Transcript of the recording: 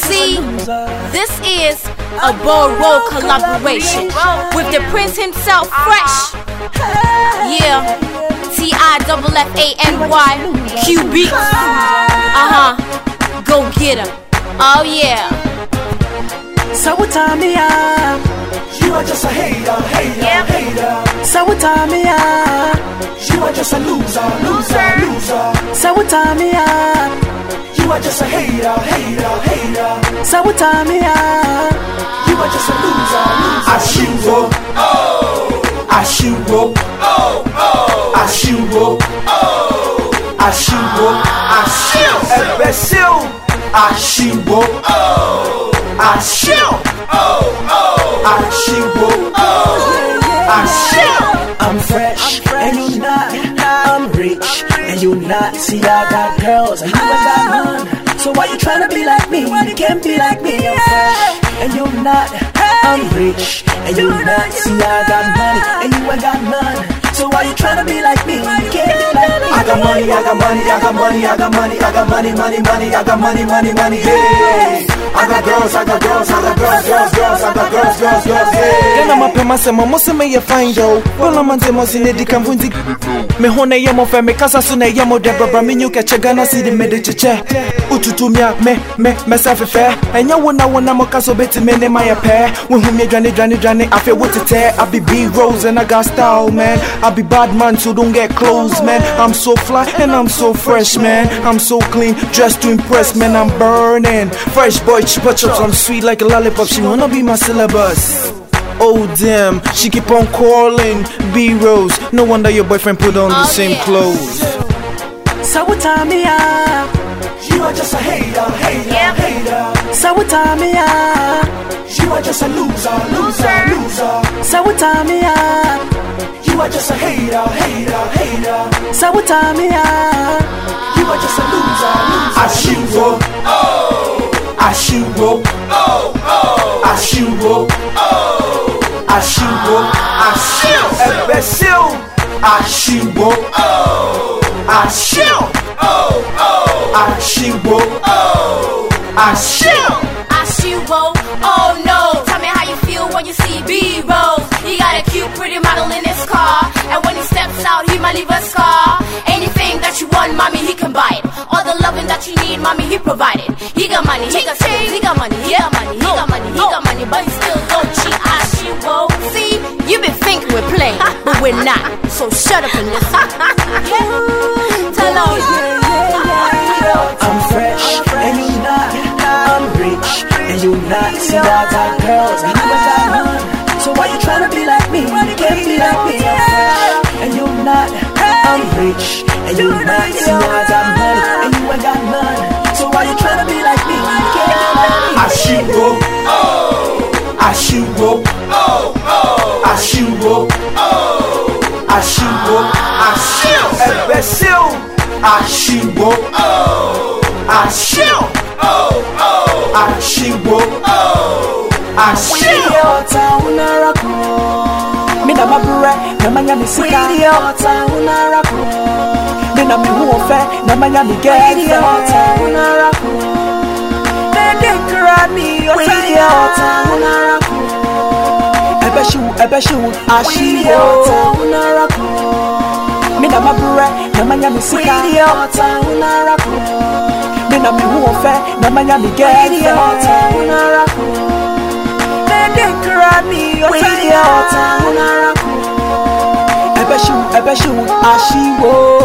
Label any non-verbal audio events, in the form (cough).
See, this is a Bull Roll collaboration with the Prince himself, Fresh. Yeah, T I double F A N Y Q B. Uh huh. Go get him. Oh yeah. So what time me up? You are just a hater, hater, Yep. hater. So what time me up? You are just a loser, loser, loser. So what time me up? You are just a hater, hater, hater. So what time me? You are just a loser, loser. Ashiwo, oh. Ashiwo, oh, oh. Ashiwo, oh. Ashiwo, Ashiwo. Ebesil, Ashiwo, oh. Ashiwo, oh, oh. Ashiwo, oh. Ashiwo. I'm fresh, and you not. And you not. See, I got girls, and you ain't got oh. none. So why you tryna be like me? You can't be like me. I'm fresh, and you not. I'm rich, and you not. See, I got money, and you ain't got none. So why you tryna be like me? You can't be like me. I got money, I got money, I got money, I got money, I got money, money, money, I got money, money, money, hey. I got girls, I got girls, I got girls, girls, girls, I got girls, girls, girls, hey. Gana mapema sema mose me ye fine though Bola manze mo sine di kan Me hone ye mo fe me kasa su ne ye mo de bra me nyuke che gana si de me de cheche Ututu mia me me me sa fe fe Enya wona wona mo kaso beti me ne ma ye pe We hu me dwane dwane dwane afi what it I be B Rose and I got style man I be bad man so don't get close man I'm so fly and I'm so fresh man I'm so clean dressed to impress man I'm burning Fresh boy chupa chups I'm sweet like a lollipop She wanna be my syllabus Oh damn, she keep on calling B Rose. No wonder your boyfriend put on the Oh, same clothes. So what time me up? You are just a hater, hater, Yep. hater. So what time me up? You are just a loser, loser, loser. So what time me up? You are just a hater, hater, hater. So what time me? You are just a loser, loser. Ashiwo, oh. Ashiwo, oh, oh. Ashiwo, oh. Ashiwo, Ashiwo. Ebesil, Ashiwo, oh. Ashiwo, oh, oh. Ashiwo, oh. Ashiwo. Ashiwo, oh no. Tell me how you feel when you see B Rose. He got a cute, pretty model in his car. And when he steps out, he might leave a scar. Anything that you want, mommy, he can buy it. All the loving that you need, mommy, he provided. He got money, he got skills, he got money, he got money, he got money, he got money, but he still don't cheat. Ashiwo, see, you been thinking we're playing, but we're not. So shut up and listen. (laughs) tryna be like me? You can't be like me. And you not. I'm rich, and you not. See, I got money, and you ain't got none. So why you tryna be like me? You can't be like me. Ashiwo, oh. Ashiwo, oh, oh. Ashiwo, oh. Ashiwo, Ashiwo. Ebesil, Ashiwo, oh. Ashiwo, oh, oh. àṣírí ọ̀tá onára kan. mi nà má búrẹ́ nà má yá mi síta. wíìlì ọ̀tá onára kan. mi nà mi hu ọ̀fẹ́ nà má yá mi gẹ́ẹ́fẹ́. wíìlì ọ̀tá onára kan. dédé kíra mi ọ̀tá yá. wíìlì ọ̀tá onára kan. ẹ̀bẹ̀ ṣe wù ẹ̀bẹ̀ ṣe wù àṣírí ọ̀tá onára kan. mi nà má búrẹ́ nà má yá mi síta. Krani Idiota unarako Ebeshu, ebeshu, ashiwo